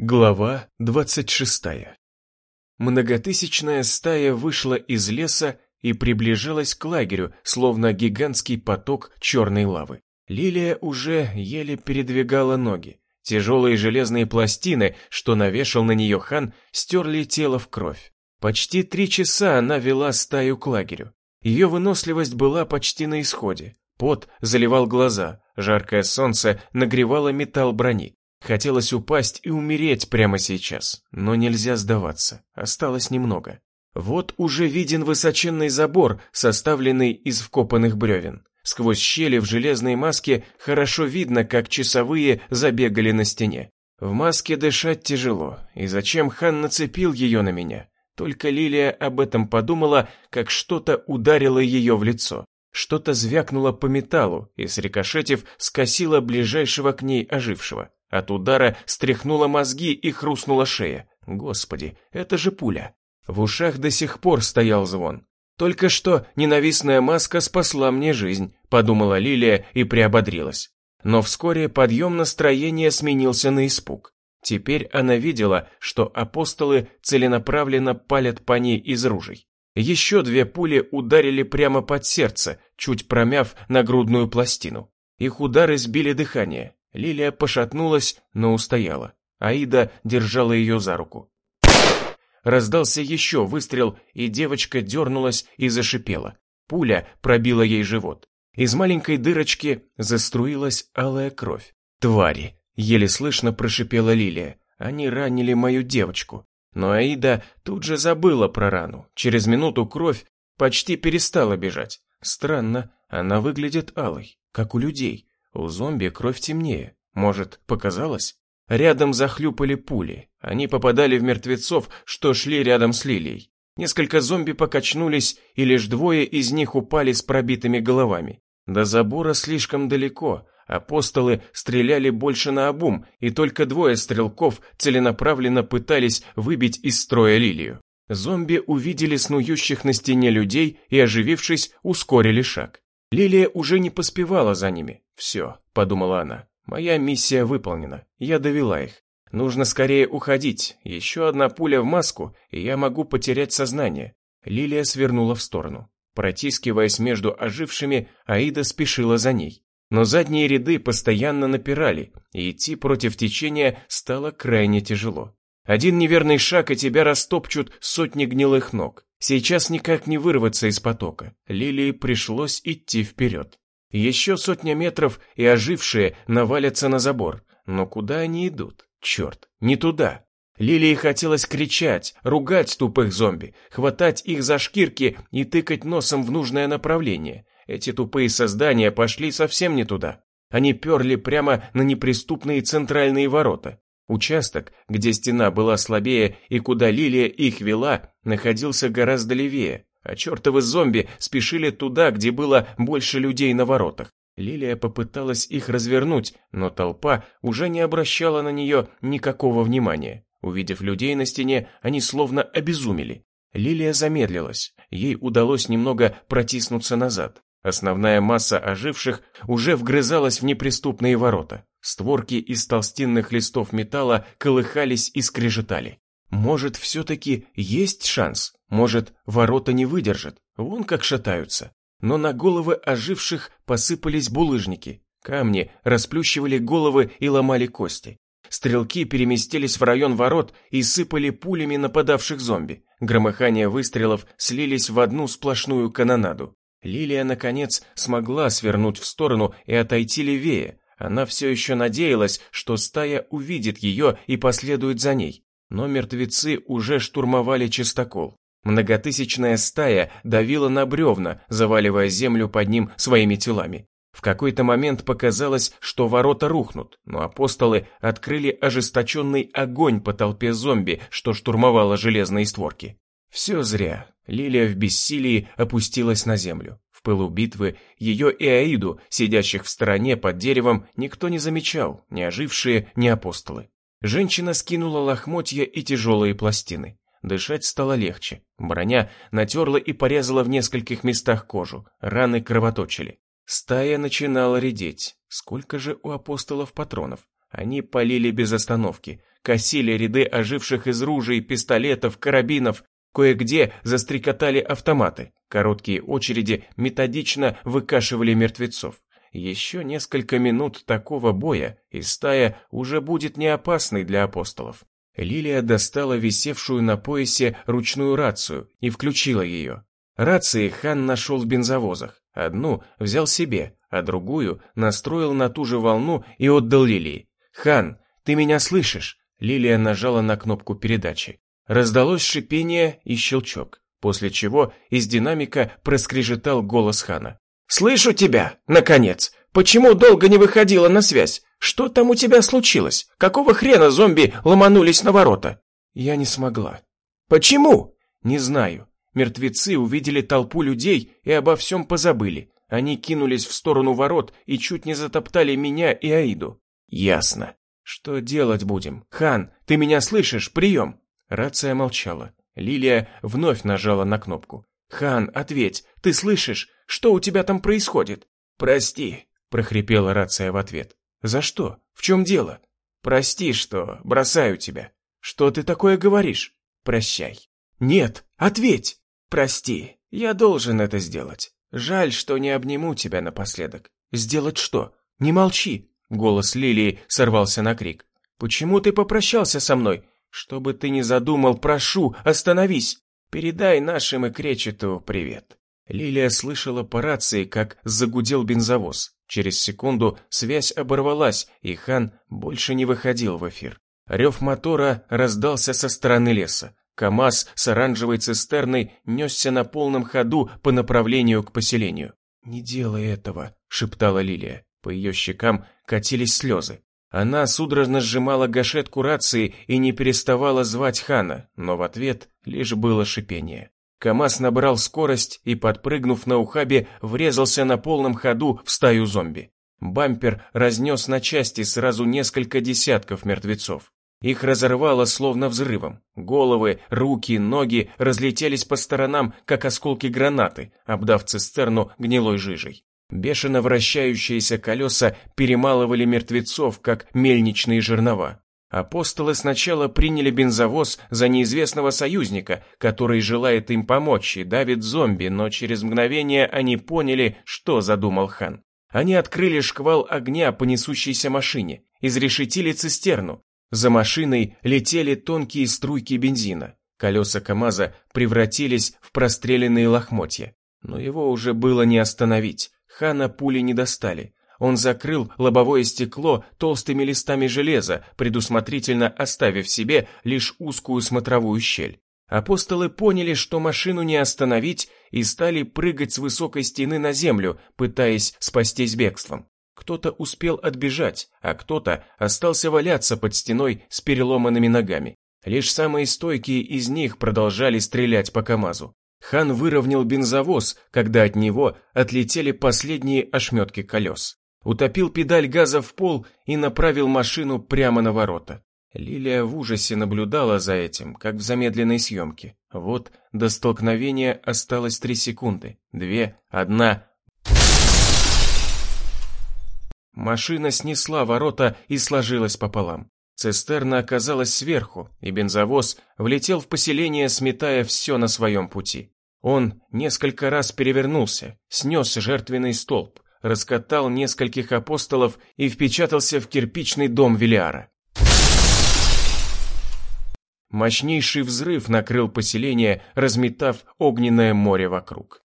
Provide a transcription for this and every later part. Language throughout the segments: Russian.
Глава двадцать шестая. Многотысячная стая вышла из леса и приближалась к лагерю, словно гигантский поток черной лавы. Лилия уже еле передвигала ноги. Тяжелые железные пластины, что навешал на нее хан, стерли тело в кровь. Почти три часа она вела стаю к лагерю. Ее выносливость была почти на исходе. Пот заливал глаза, жаркое солнце нагревало металл брони. Хотелось упасть и умереть прямо сейчас, но нельзя сдаваться, осталось немного. Вот уже виден высоченный забор, составленный из вкопанных бревен. Сквозь щели в железной маске хорошо видно, как часовые забегали на стене. В маске дышать тяжело, и зачем хан нацепил ее на меня? Только Лилия об этом подумала, как что-то ударило ее в лицо. Что-то звякнуло по металлу и, срикошетив, скосило ближайшего к ней ожившего. От удара стряхнуло мозги и хрустнула шея. Господи, это же пуля. В ушах до сих пор стоял звон. Только что ненавистная маска спасла мне жизнь, подумала Лилия и приободрилась. Но вскоре подъем настроения сменился на испуг. Теперь она видела, что апостолы целенаправленно палят по ней из ружей. Еще две пули ударили прямо под сердце, чуть промяв нагрудную пластину. Их удары сбили дыхание. Лилия пошатнулась, но устояла. Аида держала ее за руку. Раздался еще выстрел, и девочка дернулась и зашипела. Пуля пробила ей живот. Из маленькой дырочки заструилась алая кровь. «Твари!» — еле слышно прошипела Лилия. «Они ранили мою девочку». Но Аида тут же забыла про рану. Через минуту кровь почти перестала бежать. Странно, она выглядит алой, как у людей. У зомби кровь темнее. Может, показалось? Рядом захлюпали пули. Они попадали в мертвецов, что шли рядом с Лилией. Несколько зомби покачнулись, и лишь двое из них упали с пробитыми головами. До забора слишком далеко. Апостолы стреляли больше на обум, и только двое стрелков целенаправленно пытались выбить из строя Лилию. Зомби увидели снующих на стене людей и, оживившись, ускорили шаг. Лилия уже не поспевала за ними. «Все», — подумала она, — «моя миссия выполнена, я довела их. Нужно скорее уходить, еще одна пуля в маску, и я могу потерять сознание». Лилия свернула в сторону. Протискиваясь между ожившими, Аида спешила за ней. Но задние ряды постоянно напирали, и идти против течения стало крайне тяжело. Один неверный шаг, и тебя растопчут сотни гнилых ног. Сейчас никак не вырваться из потока. Лилии пришлось идти вперед. Еще сотня метров, и ожившие навалятся на забор. Но куда они идут? Черт, не туда. Лилии хотелось кричать, ругать тупых зомби, хватать их за шкирки и тыкать носом в нужное направление. Эти тупые создания пошли совсем не туда. Они перли прямо на неприступные центральные ворота. Участок, где стена была слабее и куда Лилия их вела, находился гораздо левее, а чертовы зомби спешили туда, где было больше людей на воротах. Лилия попыталась их развернуть, но толпа уже не обращала на нее никакого внимания. Увидев людей на стене, они словно обезумели. Лилия замедлилась, ей удалось немного протиснуться назад. Основная масса оживших уже вгрызалась в неприступные ворота. Створки из толстинных листов металла колыхались и скрежетали. Может, все-таки есть шанс? Может, ворота не выдержат? Вон как шатаются. Но на головы оживших посыпались булыжники. Камни расплющивали головы и ломали кости. Стрелки переместились в район ворот и сыпали пулями нападавших зомби. Громыхание выстрелов слились в одну сплошную канонаду. Лилия, наконец, смогла свернуть в сторону и отойти левее. Она все еще надеялась, что стая увидит ее и последует за ней. Но мертвецы уже штурмовали чистокол. Многотысячная стая давила на бревна, заваливая землю под ним своими телами. В какой-то момент показалось, что ворота рухнут, но апостолы открыли ожесточенный огонь по толпе зомби, что штурмовала железные створки. Все зря. Лилия в бессилии опустилась на землю. В пылу битвы ее и Аиду, сидящих в стороне под деревом, никто не замечал, ни ожившие, ни апостолы. Женщина скинула лохмотья и тяжелые пластины. Дышать стало легче. Броня натерла и порезала в нескольких местах кожу, раны кровоточили. Стая начинала редеть. Сколько же у апостолов патронов? Они полили без остановки, косили ряды оживших из ружей, пистолетов, карабинов, кое-где застрекотали автоматы, короткие очереди методично выкашивали мертвецов. Еще несколько минут такого боя, и стая уже будет не опасной для апостолов. Лилия достала висевшую на поясе ручную рацию и включила ее. Рации хан нашел в бензовозах. Одну взял себе, а другую настроил на ту же волну и отдал Лилии. «Хан, ты меня слышишь?» Лилия нажала на кнопку передачи. Раздалось шипение и щелчок, после чего из динамика проскрежетал голос Хана. «Слышу тебя, наконец! Почему долго не выходила на связь? Что там у тебя случилось? Какого хрена зомби ломанулись на ворота?» «Я не смогла». «Почему?» «Не знаю. Мертвецы увидели толпу людей и обо всем позабыли. Они кинулись в сторону ворот и чуть не затоптали меня и Аиду». «Ясно. Что делать будем? Хан, ты меня слышишь? Прием!» Рация молчала. Лилия вновь нажала на кнопку. «Хан, ответь, ты слышишь? Что у тебя там происходит?» «Прости», — прохрипела рация в ответ. «За что? В чем дело?» «Прости, что бросаю тебя». «Что ты такое говоришь?» «Прощай». «Нет, ответь!» «Прости, я должен это сделать. Жаль, что не обниму тебя напоследок». «Сделать что? Не молчи!» Голос Лилии сорвался на крик. «Почему ты попрощался со мной? Что бы ты ни задумал, прошу, остановись! Передай нашим и Кречету привет!» Лилия слышала по рации, как загудел бензовоз. Через секунду связь оборвалась, и хан больше не выходил в эфир. Рев мотора раздался со стороны леса. КамАЗ с оранжевой цистерной несся на полном ходу по направлению к поселению. «Не делай этого», — шептала Лилия. По ее щекам катились слезы. Она судорожно сжимала гашетку рации и не переставала звать Хана, но в ответ лишь было шипение. КамАЗ набрал скорость и, подпрыгнув на ухабе, врезался на полном ходу в стаю зомби. Бампер разнес на части сразу несколько десятков мертвецов. Их разорвало словно взрывом. Головы, руки, ноги разлетелись по сторонам, как осколки гранаты, обдав цистерну гнилой жижей. Бешено вращающиеся колеса перемалывали мертвецов, как мельничные жернова. Апостолы сначала приняли бензовоз за неизвестного союзника, который желает им помочь и давит зомби, но через мгновение они поняли, что задумал хан. Они открыли шквал огня по несущейся машине, изрешетили цистерну. За машиной летели тонкие струйки бензина. Колеса КамАЗа превратились в простреленные лохмотья. Но его уже было не остановить. Хана пули не достали. Он закрыл лобовое стекло толстыми листами железа, предусмотрительно оставив себе лишь узкую смотровую щель. Апостолы поняли, что машину не остановить, и стали прыгать с высокой стены на землю, пытаясь спастись бегством. Кто-то успел отбежать, а кто-то остался валяться под стеной с переломанными ногами. Лишь самые стойкие из них продолжали стрелять по КамАЗу. Хан выровнял бензовоз, когда от него отлетели последние ошметки колес. Утопил педаль газа в пол и направил машину прямо на ворота. Лилия в ужасе наблюдала за этим, как в замедленной съемке. Вот до столкновения осталось три секунды. Две, одна. Машина снесла ворота и сложилась пополам. Цистерна оказалась сверху, и бензовоз влетел в поселение, сметая все на своем пути. Он несколько раз перевернулся, снес жертвенный столб, раскатал нескольких апостолов и впечатался в кирпичный дом Велиара. Мощнейший взрыв накрыл поселение, разметав огненное море вокруг.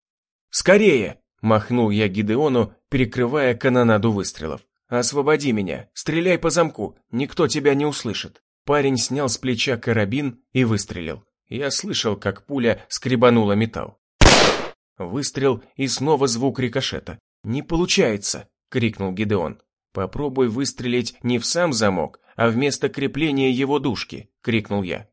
«Скорее!» – махнул я Гидеону, перекрывая канонаду выстрелов. «Освободи меня! Стреляй по замку! Никто тебя не услышит!» Парень снял с плеча карабин и выстрелил. Я слышал, как пуля скребанула металл. Выстрел и снова звук рикошета. «Не получается!» — крикнул Гидеон. «Попробуй выстрелить не в сам замок, а вместо крепления его дужки!» — крикнул я.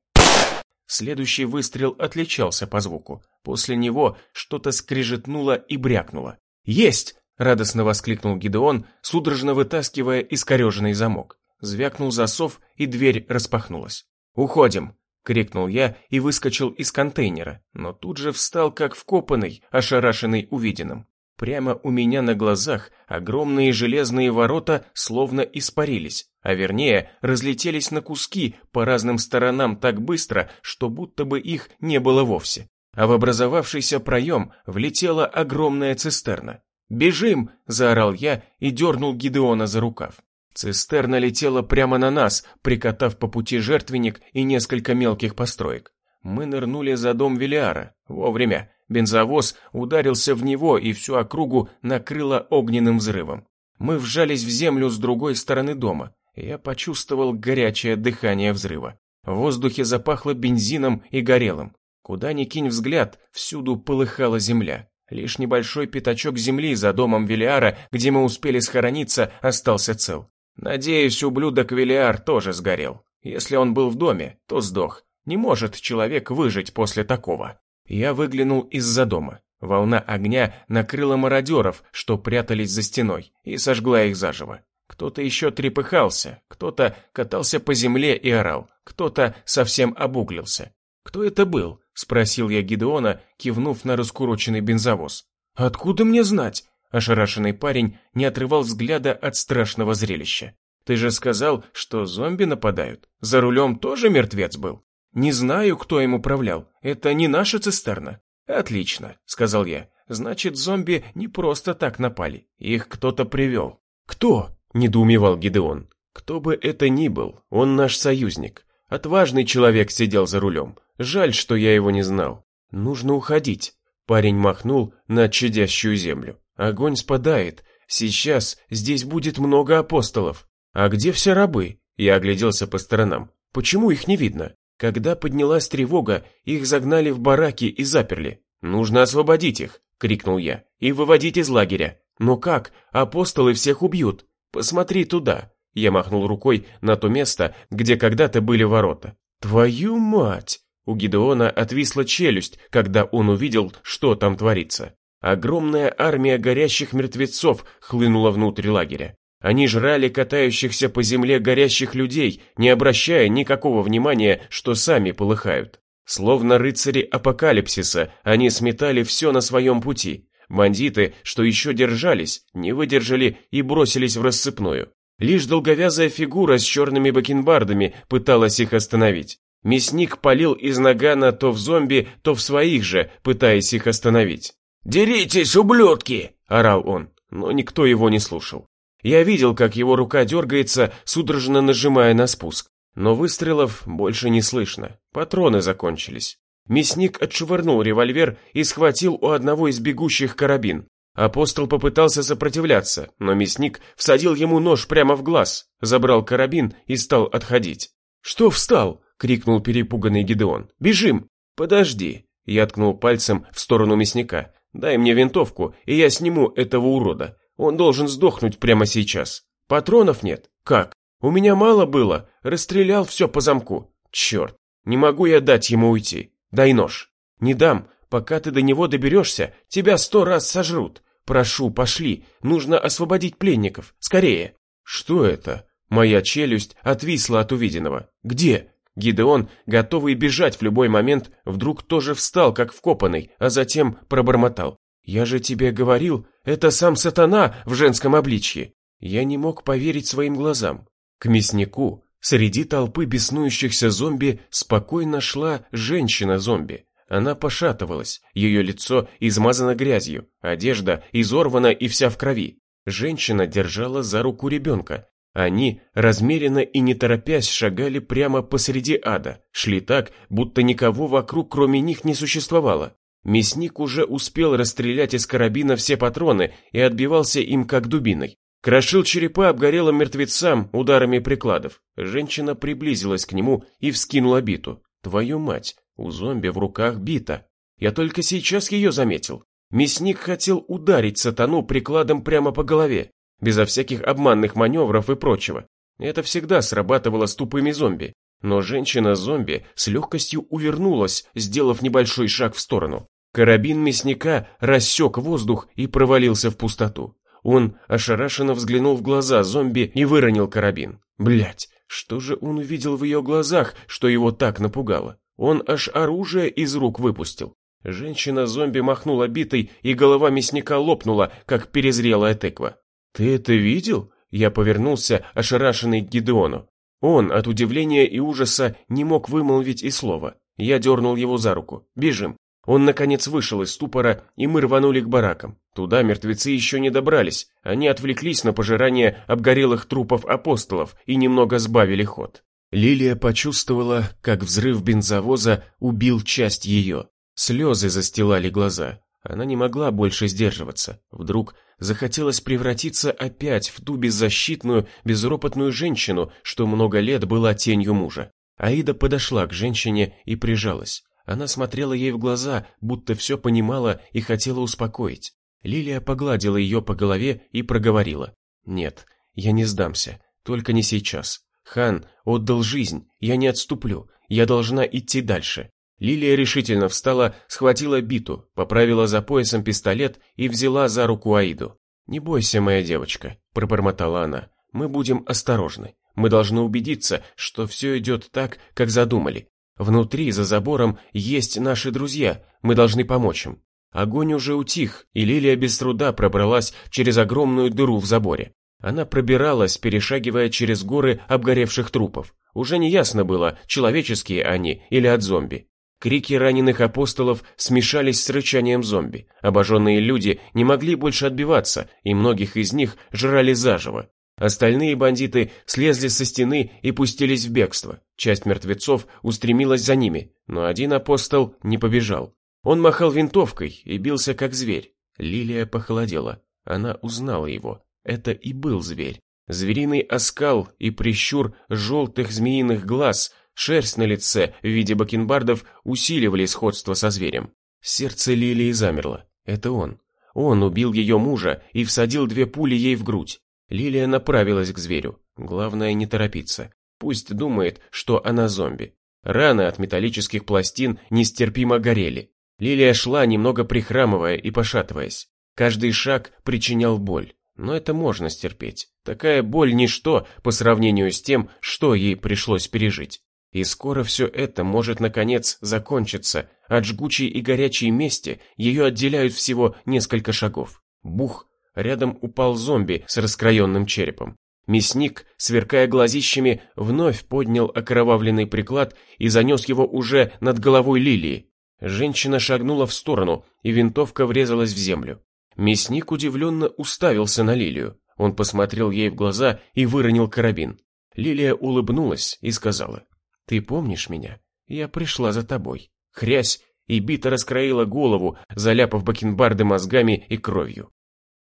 Следующий выстрел отличался по звуку. После него что-то скрежетнуло и брякнуло. «Есть!» Радостно воскликнул Гидеон, судорожно вытаскивая искореженный замок. Звякнул засов, и дверь распахнулась. «Уходим!» — крикнул я и выскочил из контейнера, но тут же встал как вкопанный, ошарашенный увиденным. Прямо у меня на глазах огромные железные ворота словно испарились, а вернее разлетелись на куски по разным сторонам так быстро, что будто бы их не было вовсе. А в образовавшийся проем влетела огромная цистерна. «Бежим!» – заорал я и дернул Гидеона за рукав. Цистерна летела прямо на нас, прикатав по пути жертвенник и несколько мелких построек. Мы нырнули за дом Велиара. Вовремя. Бензовоз ударился в него и всю округу накрыло огненным взрывом. Мы вжались в землю с другой стороны дома. Я почувствовал горячее дыхание взрыва. В воздухе запахло бензином и горелым. Куда ни кинь взгляд, всюду полыхала земля. Лишь небольшой пятачок земли за домом Велиара, где мы успели схорониться, остался цел. Надеюсь, ублюдок Велиар тоже сгорел. Если он был в доме, то сдох. Не может человек выжить после такого. Я выглянул из-за дома. Волна огня накрыла мародеров, что прятались за стеной, и сожгла их заживо. Кто-то еще трепыхался, кто-то катался по земле и орал, кто-то совсем обуглился. «Кто это был?» – спросил я Гидеона, кивнув на раскуроченный бензовоз. «Откуда мне знать?» Ошарашенный парень не отрывал взгляда от страшного зрелища. «Ты же сказал, что зомби нападают. За рулем тоже мертвец был?» «Не знаю, кто им управлял. Это не наша цистерна». «Отлично», — сказал я. «Значит, зомби не просто так напали. Их кто-то привел». «Кто?» — недоумевал Гидеон. «Кто бы это ни был, он наш союзник. Отважный человек сидел за рулем. Жаль, что я его не знал. Нужно уходить». Парень махнул на чадящую землю. Огонь спадает. Сейчас здесь будет много апостолов. А где все рабы? Я огляделся по сторонам. Почему их не видно? Когда поднялась тревога, их загнали в бараки и заперли. «Нужно освободить их!» — крикнул я. «И выводить из лагеря!» «Но как? Апостолы всех убьют! Посмотри туда!» Я махнул рукой на то место, где когда-то были ворота. «Твою мать!» У Гидеона отвисла челюсть, когда он увидел, что там творится. Огромная армия горящих мертвецов хлынула внутрь лагеря. Они жрали катающихся по земле горящих людей, не обращая никакого внимания, что сами полыхают. Словно рыцари апокалипсиса, они сметали все на своем пути. Бандиты, что еще держались, не выдержали и бросились в рассыпную. Лишь долговязая фигура с черными бакенбардами пыталась их остановить. Мясник палил из нагана то в зомби, то в своих же, пытаясь их остановить. «Деритесь, ублюдки!» – орал он, но никто его не слушал. Я видел, как его рука дергается, судорожно нажимая на спуск. Но выстрелов больше не слышно, патроны закончились. Мясник отшвырнул револьвер и схватил у одного из бегущих карабин. Апостол попытался сопротивляться, но мясник всадил ему нож прямо в глаз, забрал карабин и стал отходить. «Что встал?» — крикнул перепуганный Гидеон. «Бежим!» «Подожди!» — я ткнул пальцем в сторону мясника. Дай мне винтовку, и я сниму этого урода. Он должен сдохнуть прямо сейчас. Патронов нет? Как? У меня мало было. Расстрелял все по замку. Черт, не могу я дать ему уйти. Дай нож. Не дам. Пока ты до него доберешься, тебя сто раз сожрут. Прошу, пошли. Нужно освободить пленников. Скорее. Что это? Моя челюсть отвисла от увиденного. Где? Гидеон, готовый бежать в любой момент, вдруг тоже встал, как вкопанный, а затем пробормотал. «Я же тебе говорил, это сам сатана в женском обличье!» Я не мог поверить своим глазам. К мяснику, среди толпы беснующихся зомби, спокойно шла женщина-зомби. Она пошатывалась, ее лицо измазано грязью, одежда изорвана и вся в крови. Женщина держала за руку ребенка, они, размеренно и не торопясь, шагали прямо посреди ада, шли так, будто никого вокруг кроме них не существовало. Мясник уже успел расстрелять из карабина все патроны и отбивался им как дубиной. Крошил черепа обгорелым мертвецам ударами прикладов. Женщина приблизилась к нему и вскинула биту. Твою мать, у зомби в руках бита. Я только сейчас ее заметил. Мясник хотел ударить сатану прикладом прямо по голове безо всяких обманных маневров и прочего. Это всегда срабатывало с тупыми зомби. Но женщина-зомби с легкостью увернулась, сделав небольшой шаг в сторону. Карабин мясника рассек воздух и провалился в пустоту. Он ошарашенно взглянул в глаза зомби и выронил карабин. Блять, что же он увидел в ее глазах, что его так напугало? Он аж оружие из рук выпустил. Женщина-зомби махнула битой, и голова мясника лопнула, как перезрелая тыква. «Ты это видел?» Я повернулся, ошарашенный к Гидеону. Он от удивления и ужаса не мог вымолвить и слова. Я дернул его за руку. «Бежим!» Он, наконец, вышел из ступора, и мы рванули к баракам. Туда мертвецы еще не добрались. Они отвлеклись на пожирание обгорелых трупов апостолов и немного сбавили ход. Лилия почувствовала, как взрыв бензовоза убил часть ее. Слезы застилали глаза. Она не могла больше сдерживаться. Вдруг захотелось превратиться опять в ту беззащитную, безропотную женщину, что много лет была тенью мужа. Аида подошла к женщине и прижалась. Она смотрела ей в глаза, будто все понимала и хотела успокоить. Лилия погладила ее по голове и проговорила. «Нет, я не сдамся, только не сейчас. Хан отдал жизнь, я не отступлю, я должна идти дальше». Лилия решительно встала, схватила биту, поправила за поясом пистолет и взяла за руку Аиду. «Не бойся, моя девочка», – пробормотала она. «Мы будем осторожны. Мы должны убедиться, что все идет так, как задумали. Внутри, за забором, есть наши друзья, мы должны помочь им. Огонь уже утих, и Лилия без труда пробралась через огромную дыру в заборе. Она пробиралась, перешагивая через горы обгоревших трупов. Уже не ясно было, человеческие они или от зомби. Крики раненых апостолов смешались с рычанием зомби. Обожженные люди не могли больше отбиваться, и многих из них жрали заживо. Остальные бандиты слезли со стены и пустились в бегство. Часть мертвецов устремилась за ними, но один апостол не побежал. Он махал винтовкой и бился как зверь. Лилия похолодела. Она узнала его. Это и был зверь. Звериный оскал и прищур желтых змеиных глаз, шерсть на лице в виде бакенбардов усиливали сходство со зверем. Сердце Лилии замерло. Это он. Он убил ее мужа и всадил две пули ей в грудь. Лилия направилась к зверю. Главное не торопиться. Пусть думает, что она зомби. Раны от металлических пластин нестерпимо горели. Лилия шла, немного прихрамывая и пошатываясь. Каждый шаг причинял боль. Но это можно стерпеть. Такая боль ничто по сравнению с тем, что ей пришлось пережить. И скоро все это может наконец закончиться. От жгучей и горячей мести ее отделяют всего несколько шагов. Бух, Рядом упал зомби с раскроенным черепом. Мясник, сверкая глазищами, вновь поднял окровавленный приклад и занес его уже над головой Лилии. Женщина шагнула в сторону, и винтовка врезалась в землю. Мясник удивленно уставился на Лилию. Он посмотрел ей в глаза и выронил карабин. Лилия улыбнулась и сказала, «Ты помнишь меня? Я пришла за тобой». Хрясь, и бита раскроила голову, заляпав бакенбарды мозгами и кровью.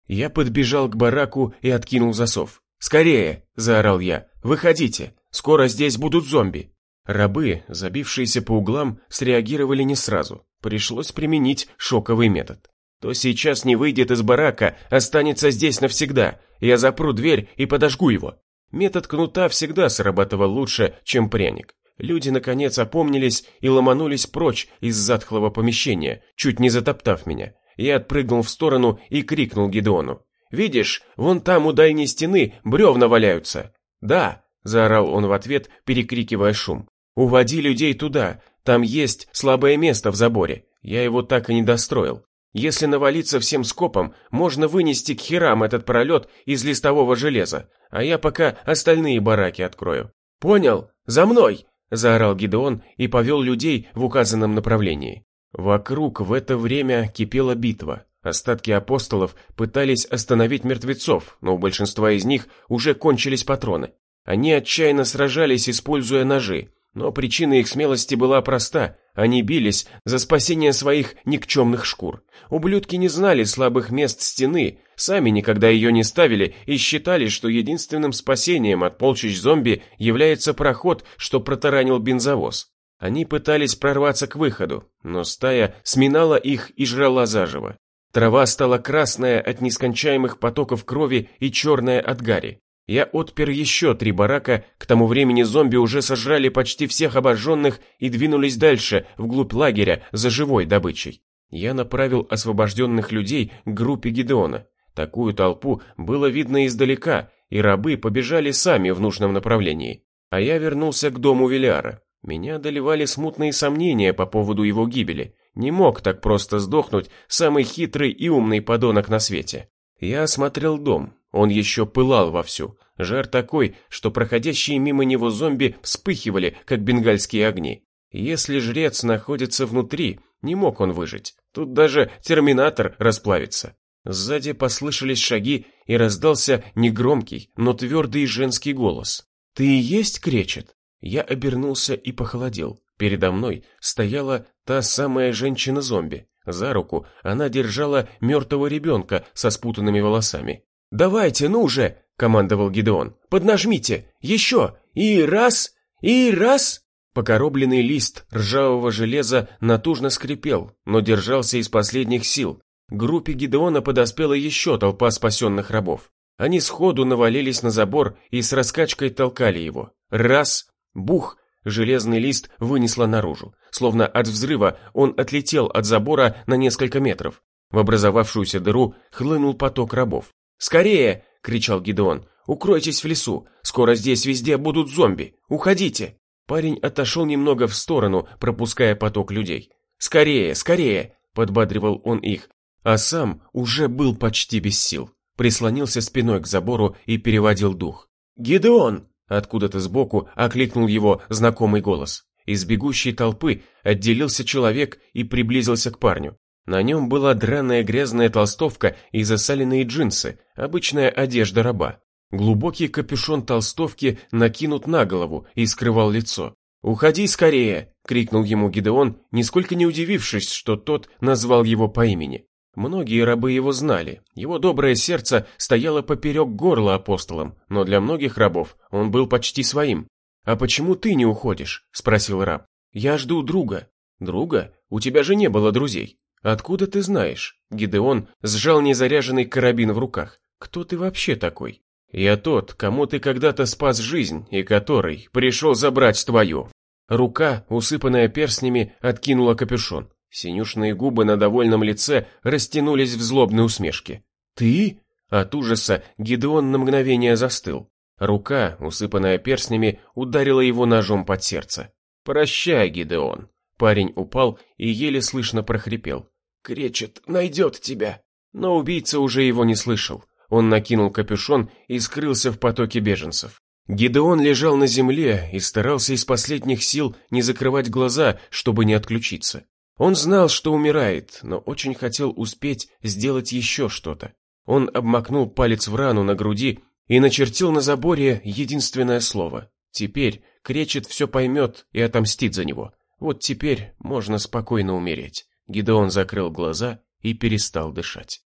Я подбежал к бараку и откинул засов. «Скорее!» – заорал я. «Выходите! Скоро здесь будут зомби!» Рабы, забившиеся по углам, среагировали не сразу. Пришлось применить шоковый метод. То сейчас не выйдет из барака, останется здесь навсегда. Я запру дверь и подожгу его. Метод кнута всегда срабатывал лучше, чем пряник. Люди, наконец, опомнились и ломанулись прочь из затхлого помещения, чуть не затоптав меня. Я отпрыгнул в сторону и крикнул Гедеону. «Видишь, вон там у дальней стены бревна валяются». «Да», – заорал он в ответ, перекрикивая шум. «Уводи людей туда, там есть слабое место в заборе. Я его так и не достроил. Если навалиться всем скопом, можно вынести к херам этот пролет из листового железа, а я пока остальные бараки открою». «Понял? За мной!» – заорал Гидеон и повел людей в указанном направлении. Вокруг в это время кипела битва. Остатки апостолов пытались остановить мертвецов, но у большинства из них уже кончились патроны. Они отчаянно сражались, используя ножи, но причина их смелости была проста. Они бились за спасение своих никчемных шкур. Ублюдки не знали слабых мест стены, сами никогда ее не ставили и считали, что единственным спасением от полчищ зомби является проход, что протаранил бензовоз. Они пытались прорваться к выходу, но стая сминала их и жрала заживо. Трава стала красная от нескончаемых потоков крови и черная от гари. Я отпер еще три барака, к тому времени зомби уже сожрали почти всех обожженных и двинулись дальше, вглубь лагеря, за живой добычей. Я направил освобожденных людей к группе Гидеона. Такую толпу было видно издалека, и рабы побежали сами в нужном направлении. А я вернулся к дому Велиара. Меня одолевали смутные сомнения по поводу его гибели. Не мог так просто сдохнуть самый хитрый и умный подонок на свете. Я осмотрел дом, он еще пылал вовсю. Жар такой, что проходящие мимо него зомби вспыхивали, как бенгальские огни. Если жрец находится внутри, не мог он выжить. Тут даже терминатор расплавится. Сзади послышались шаги, и раздался негромкий, но твердый женский голос. «Ты и есть кречет?» Я обернулся и похолодел. Передо мной стояла та самая женщина-зомби. За руку она держала мертвого ребенка со спутанными волосами. «Давайте, ну же!» – командовал Гидеон. «Поднажмите! Еще! И раз! И раз!» Покоробленный лист ржавого железа натужно скрипел, но держался из последних сил. Группе Гидеона подоспела еще толпа спасенных рабов. Они сходу навалились на забор и с раскачкой толкали его. Раз, бух, железный лист вынесло наружу. Словно от взрыва он отлетел от забора на несколько метров. В образовавшуюся дыру хлынул поток рабов. «Скорее!» — кричал Гидеон. «Укройтесь в лесу! Скоро здесь везде будут зомби! Уходите!» Парень отошел немного в сторону, пропуская поток людей. «Скорее, скорее!» — подбадривал он их. А сам уже был почти без сил. Прислонился спиной к забору и переводил дух. «Гидеон!» — откуда-то сбоку окликнул его знакомый голос. Из бегущей толпы отделился человек и приблизился к парню. На нем была драная грязная толстовка и засаленные джинсы, обычная одежда раба. Глубокий капюшон толстовки накинут на голову и скрывал лицо. «Уходи скорее!» — крикнул ему Гидеон, нисколько не удивившись, что тот назвал его по имени. Многие рабы его знали, его доброе сердце стояло поперек горла апостолам, но для многих рабов он был почти своим. «А почему ты не уходишь?» — спросил раб. «Я жду друга». «Друга? У тебя же не было друзей». «Откуда ты знаешь?» Гидеон сжал незаряженный карабин в руках. «Кто ты вообще такой?» Я тот, кому ты когда-то спас жизнь и который пришел забрать твою. Рука, усыпанная перстнями, откинула капюшон. Синюшные губы на довольном лице растянулись в злобной усмешке. «Ты?» От ужаса Гидеон на мгновение застыл. Рука, усыпанная перстнями, ударила его ножом под сердце. «Прощай, Гидеон». Парень упал и еле слышно прохрипел. «Кречет найдет тебя». Но убийца уже его не слышал. Он накинул капюшон и скрылся в потоке беженцев. Гидеон лежал на земле и старался из последних сил не закрывать глаза, чтобы не отключиться. Он знал, что умирает, но очень хотел успеть сделать еще что-то. Он обмакнул палец в рану на груди и начертил на заборе единственное слово. Теперь Кречет все поймет и отомстит за него. Вот теперь можно спокойно умереть. Гидеон закрыл глаза и перестал дышать.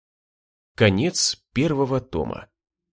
Конец первого тома.